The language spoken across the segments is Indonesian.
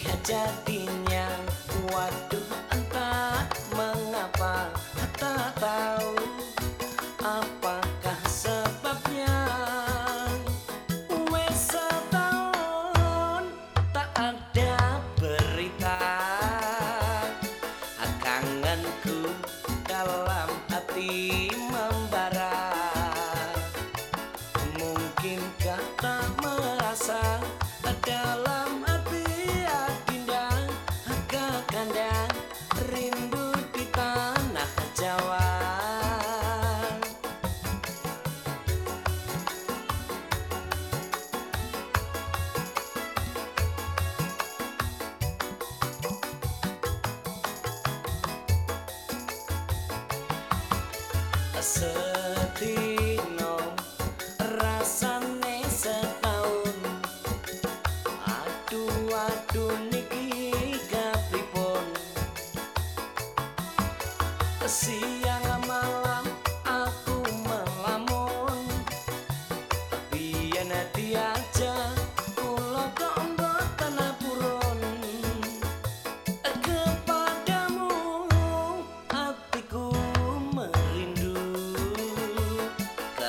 sedih jadinya Waduh passante.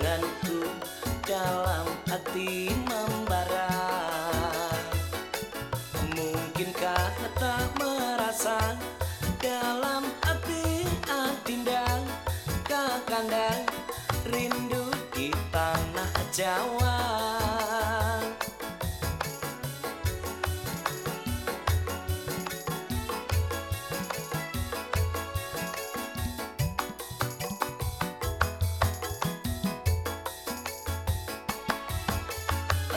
Kangenku dalam hati membara. Mungkinkah tak merasa dalam hati adinda Kakanda rindu di tanah Jawa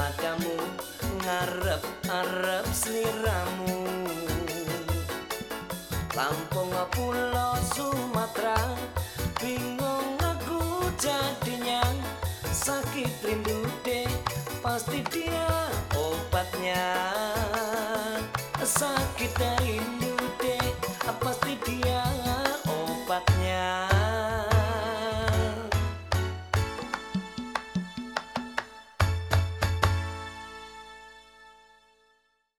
Kepadamu ngarep-arep seliramu. Lampung pulau Sumatera Bingung aku jadinya. Sakit rindu deh Pasti dia obatnya. Sakit rindu